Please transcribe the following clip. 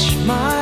touch my